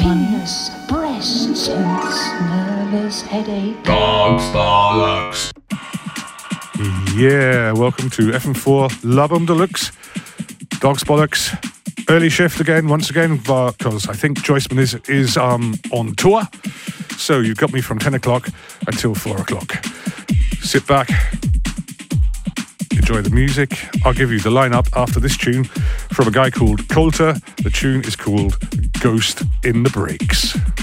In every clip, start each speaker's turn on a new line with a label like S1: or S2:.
S1: penis, breasts, nervous headache.
S2: Dogs bollocks.
S3: Yeah, welcome to FM4 La Boum de Luxe. Dogs Bollocks. Early shift again, once again, because I think Joyce Muniz is, is um, on tour. So you've got me from 10 o'clock until 4 o'clock. Sit back, enjoy the music. I'll give you the lineup after this tune from a guy called Coulter. The tune is called Ghost in the Breaks.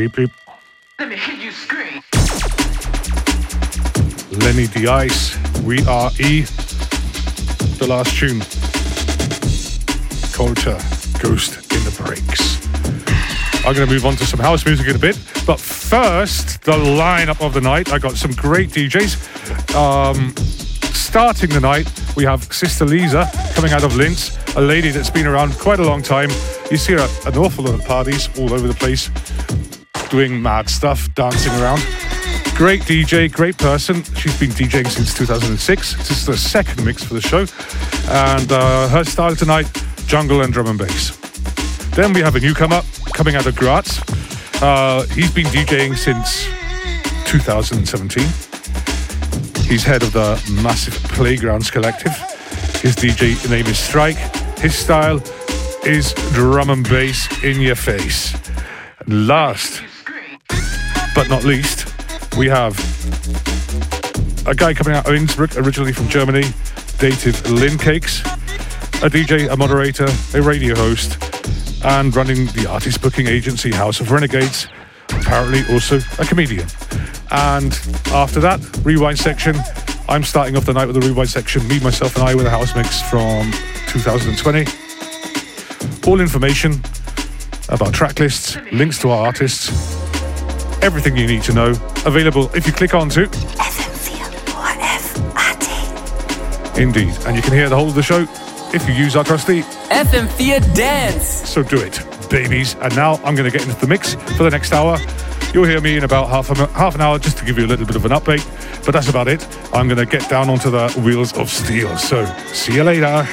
S3: Bleep, bleep.
S4: Let me hear you scream.
S3: Lenny the Ice, We Are E. The last tune. Culture, Ghost in the Breaks. I'm going to move on to some house music in a bit, but first, the lineup of the night. I got some great DJs. Um, starting the night, we have Sista Lisa coming out of Linz, a lady that's been around quite a long time. You see her at an awful lot of parties all over the place, doing mad stuff, dancing around. Great DJ, great person. She's been DJing since 2006. This is the second mix for the show. And uh, her style tonight, jungle and drum and bass. Then we have a newcomer coming out of Graz. Uh, he's been DJing since 2017. He's head of the massive Playgrounds Collective. His DJ name is Stryke. His style is drum and bass in your face. And last but not least, we have a guy coming out of Innsbruck, originally from Germany, Dativ Lindkeks, a DJ, a moderator, a radio host, and running the artist booking agency House of Renegades, apparently also a comedian. And after that, rewind section. I'm starting off the night with the rewind section, me, myself, and I with a house mix from 2020. All information about track lists, links to our artists, everything you need to know available if you click onto Indeed, and you can hear the whole of the show if you use our trusty.
S5: FM4 Dance.
S3: So do it, babies. And now I'm going to get into the mix for the next hour. You'll hear me in about half, a, half an hour just to give you a little bit of an update. But that's about it. I'm going to get down onto the wheels of steel. So see you later.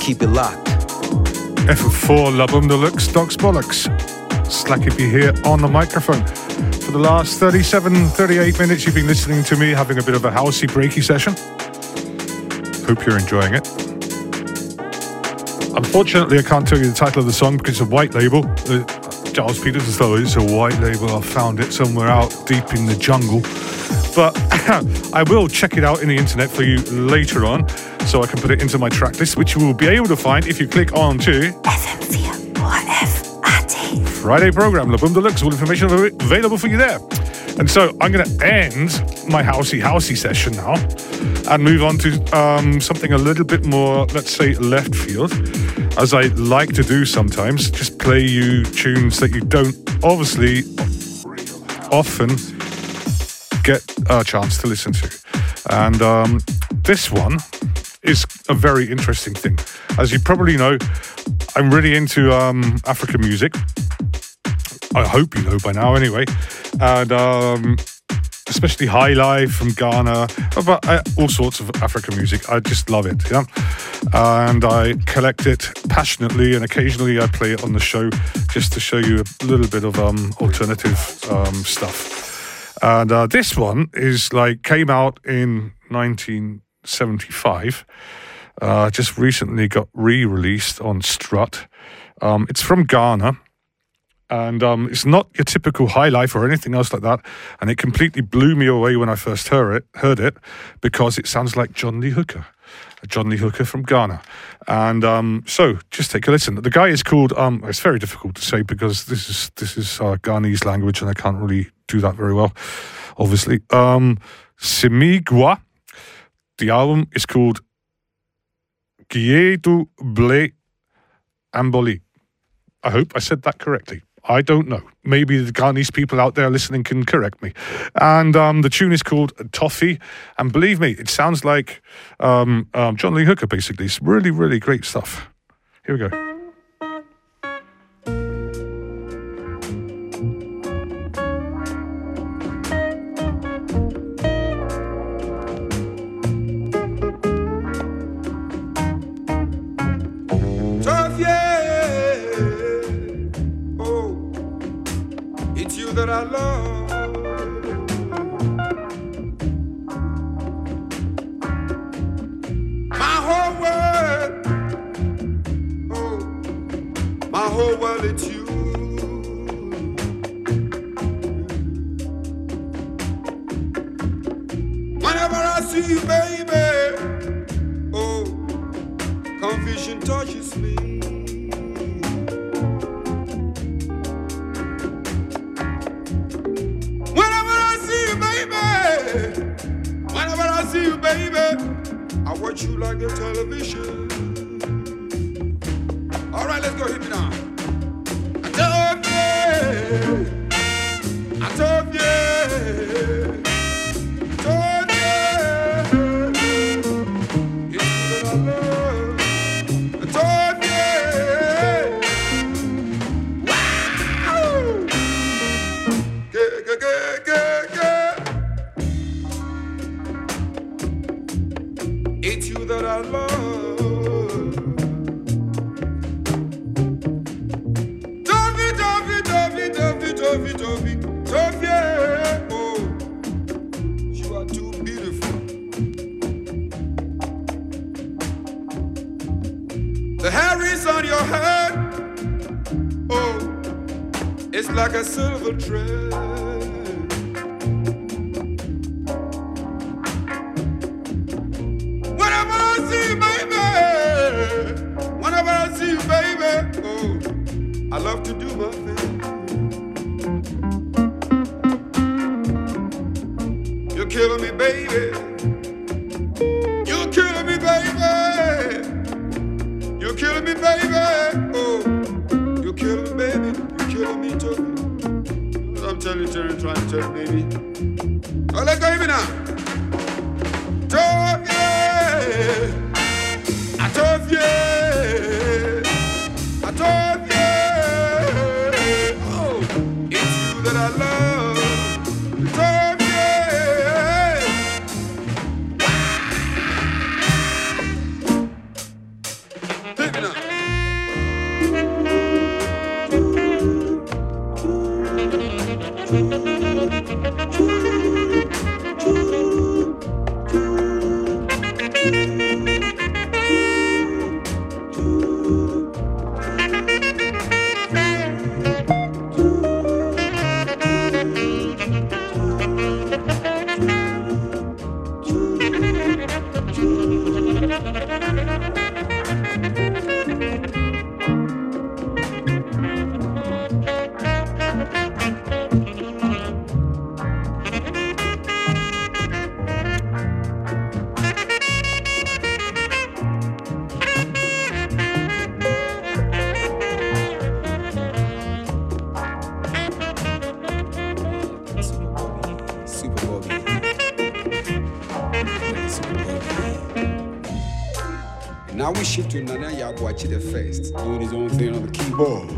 S6: Keep it locked.
S3: FM4 La Boum de Luxe Dogs Bollocks. Slack Hippy be here on the microphone. For the last 37, 38 minutes, you've been listening to me having a bit of a housey breaky session. Hope you're enjoying it. Unfortunately, I can't tell you the title of the song because it's a white label. Uh, Giles Peters thought it's a white label. I found it somewhere out deep in the jungle. But I will check it out in the internet for you later on so I can put it into my track list, which you will be able to find if you click on to FMV1F. Friday program, La Boum de Luxe, all information available for you there. And so I'm going to end my housey housey session now and move on to um, something a little bit more, let's say, left field, as I like to do sometimes. Just play you tunes that you don't obviously often get a chance to listen to. And um, this one is a very interesting thing. As you probably know, I'm really into um, African music. I hope you know by now, anyway. And um, especially High Life from Ghana, but uh, all sorts of African music. I just love it, yeah. And I collect it passionately, and occasionally I play it on the show just to show you a little bit of um, alternative um, stuff. And uh, this one is like came out in 1975. Uh, just recently got re-released on Strut. Um, it's from Ghana and um, it's not your typical high life or anything else like that. And it completely blew me away when I first heard it, heard it because it sounds like John Lee Hooker, John Lee Hooker from Ghana. And um, so, just take a listen. The guy is called. Um, it's very difficult to say because this is this is uh, Ghanese language, and I can't really do that very well, obviously. Um, Simigwa. The album is called Giedu Ble Amboli. I hope I said that correctly. I don't know. Maybe the Ghanese people out there listening can correct me. And um, the tune is called Toffee. And believe me, it sounds like um, um, John Lee Hooker, basically. It's really, really great stuff. Here we go.
S7: Like a silver thread. We shift to Nana Yaguachi the first, doing his own thing on the keyboard.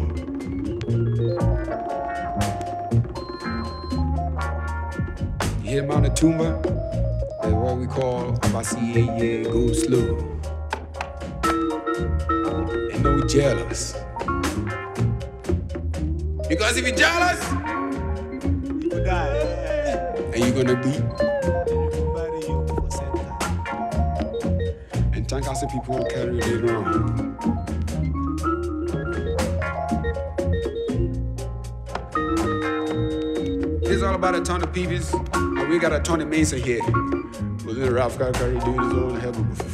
S7: You hear the Tumba? That's what we call Abasi go slow. And no jealous. Because if you're jealous,
S8: You will die.
S7: and you're gonna be, thank people who carry later on. It's all about a ton of peeps, and we got a ton of Mason here. But then Ralph got carry doing his own hell.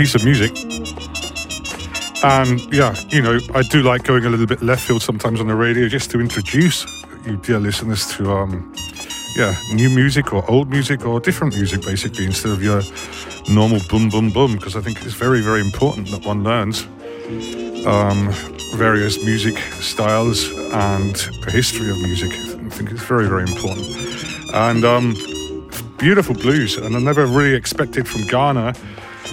S3: Piece of music. And yeah, you know, I do like going a little bit left field sometimes on the radio just to introduce you dear listeners to um yeah, new music or old music or different music basically instead of your normal boom boom boom because I think it's very very important that one learns um, various music styles and the history of music. I think it's very very important. And um, beautiful blues, and I never really expected from Ghana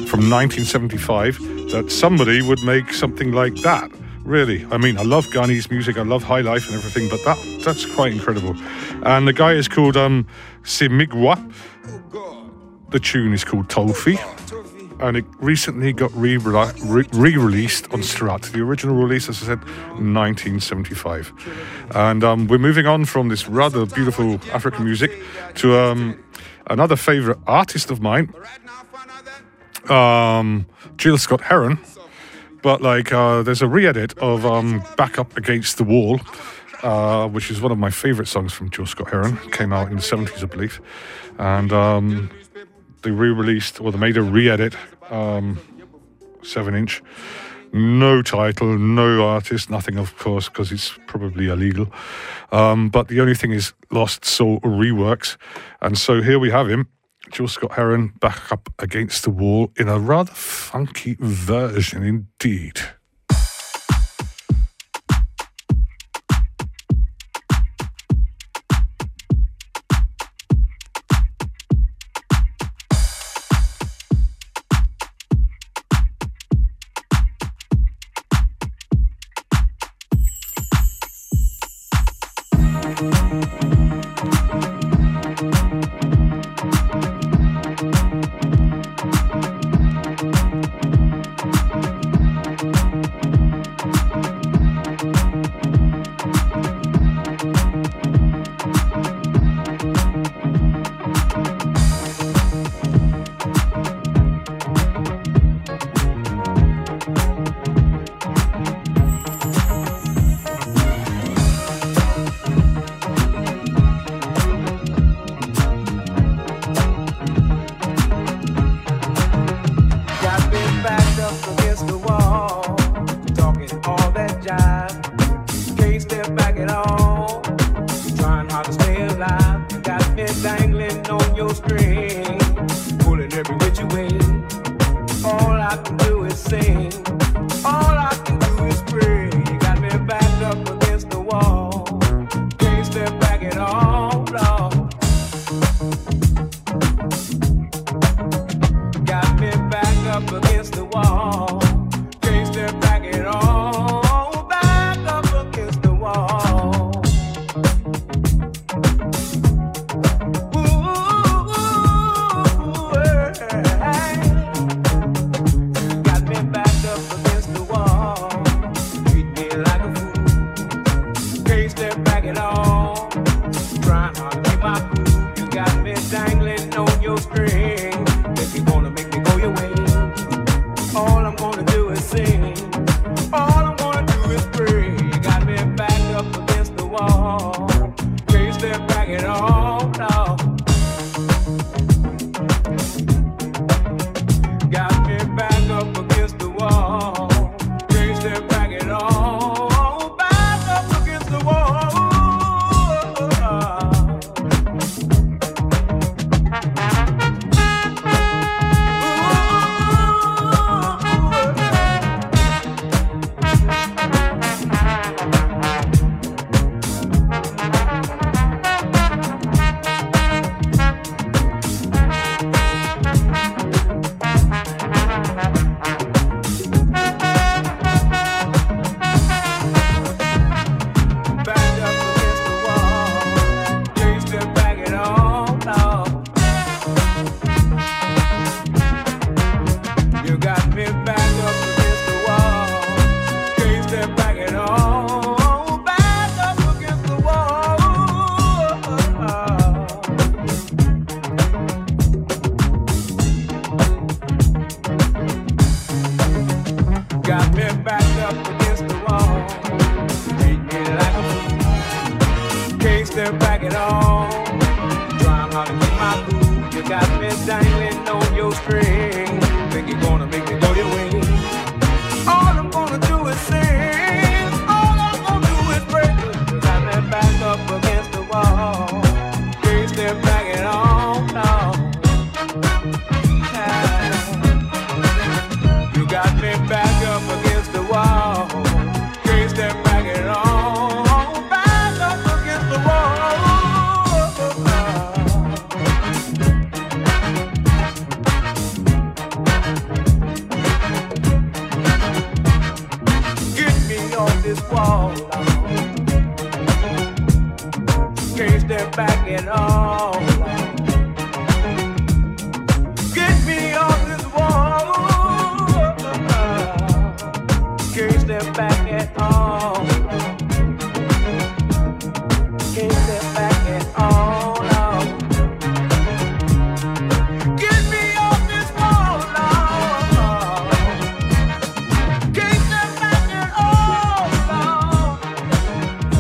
S3: from 1975 that somebody would make something like that. Really, I mean, I love Ghanese music, I love high life and everything, but that that's quite incredible. And the guy is called um, Simigwa. The tune is called Tolfi, and it recently got re released on Strut. The original release, as I said, 1975. And um, we're moving on from this rather beautiful African music to um, another favorite artist of mine, um, Gil Scott-Heron. But like, uh, there's a re-edit of um, "Back Up Against the Wall," uh, which is one of my favorite songs from Gil Scott-Heron. Came out in the 70s, I believe, and um, they re-released or they made a re-edit, um, seven-inch. No title, no artist, nothing, of course, because it's probably illegal. Um, but the only thing is Lost Soul reworks, and so here we have him. Gil Scott-Heron back up against the wall in a rather funky version indeed.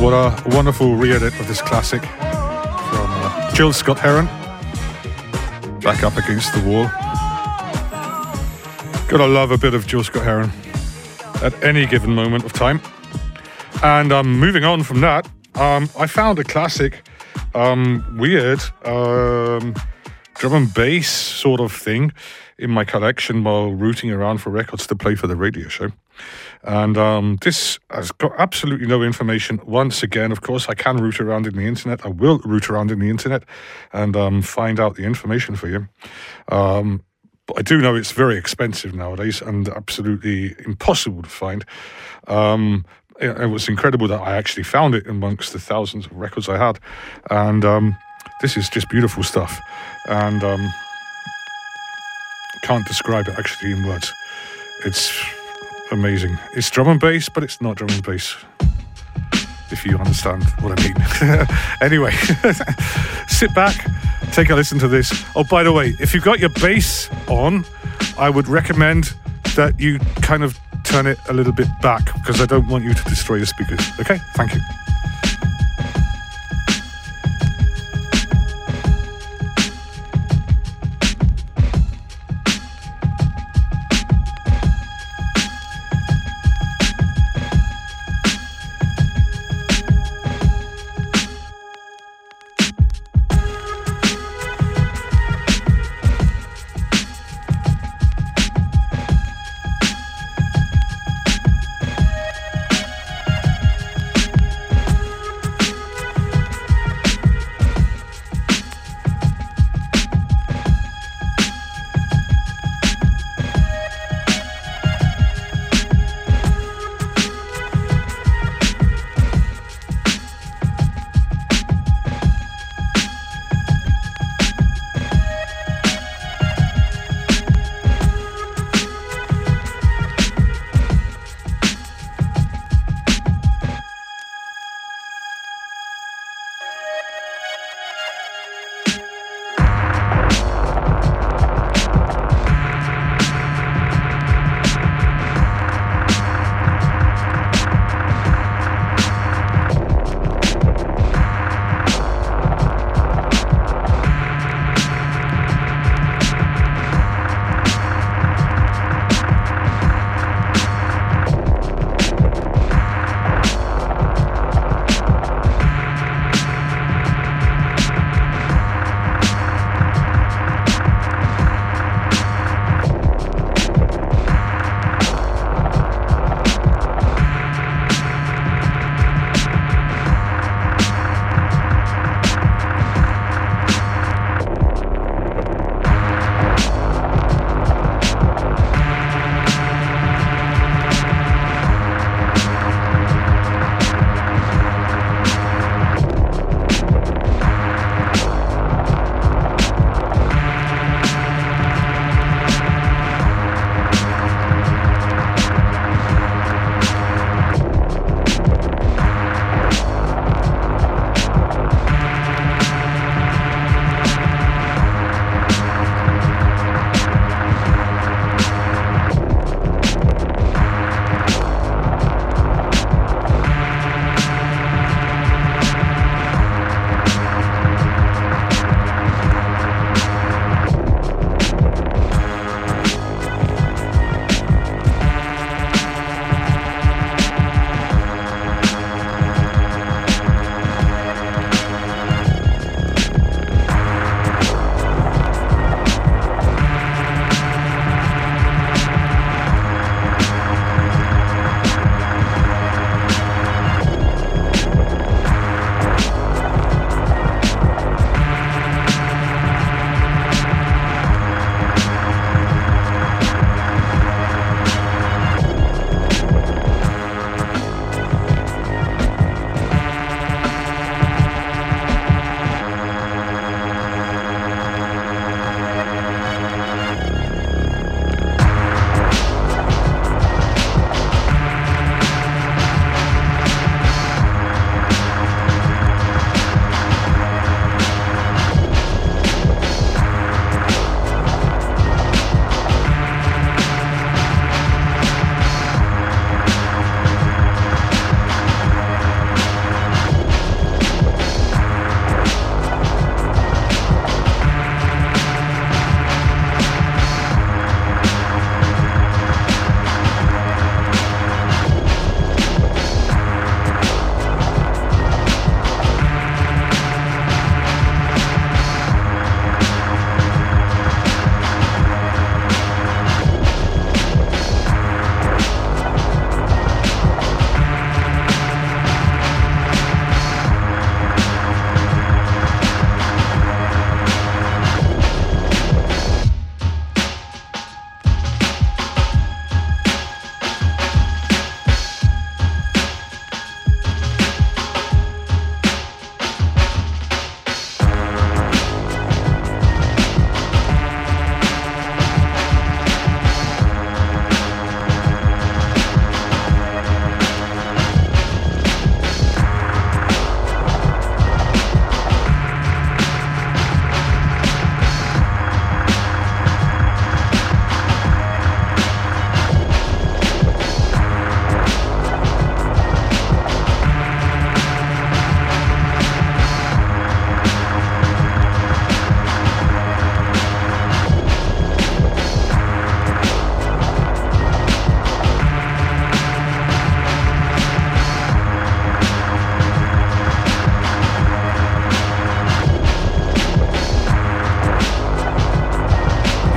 S3: What a wonderful re-edit of this classic from uh, Gil Scott-Heron. Back up against the wall. Gotta love a bit of Gil Scott-Heron at any given moment of time. And um, moving on from that, um, I found a classic, um, weird um, drum and bass sort of thing in my collection while rooting around for records to play for the radio show. And um, this has got absolutely no information. Once again, of course, I can root around in the internet. I will root around in the internet and um, find out the information for you. Um, but I do know it's very expensive nowadays and absolutely impossible to find. Um, it, it was incredible that I actually found it amongst the thousands of records I had. And um, this is just beautiful stuff. And um, can't describe it actually in words. It's amazing. It's drum and bass, but it's not drum and bass. If you understand what I mean. anyway, sit back, take a listen to this. Oh, by the way, if you've got your bass on, I would recommend that you kind of turn it a little bit back because I don't want you to destroy your speakers. Okay? Thank you.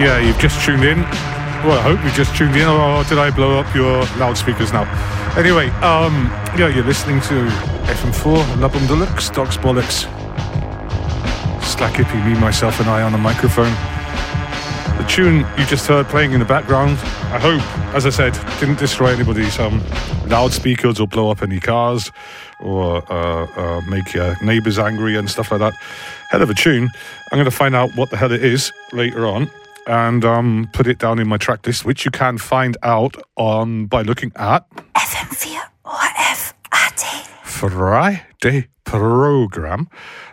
S3: Yeah, you've just tuned in. Well, I hope you've just tuned in, or did I blow up your loudspeakers now? Anyway, um, yeah, you're listening to FM4, La Boum de Luxe, Dogs Bollocks, Slack Hippy, me, myself, and I on the microphone. The tune you just heard playing in the background, I hope, as I said, didn't destroy anybody's um, loudspeakers or blow up any cars or uh, uh, make your neighbours angry and stuff like that. Hell of a tune. I'm going to find out what the hell it is later on and um, put it down in my track list, which you can find out on by looking at
S1: FM4 or FAT.
S3: Friday program,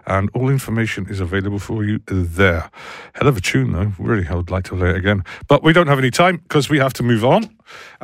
S3: and all information is available for you there. Hell of a tune, though. Really, I would like to play it again, but we don't have any time because we have to move on.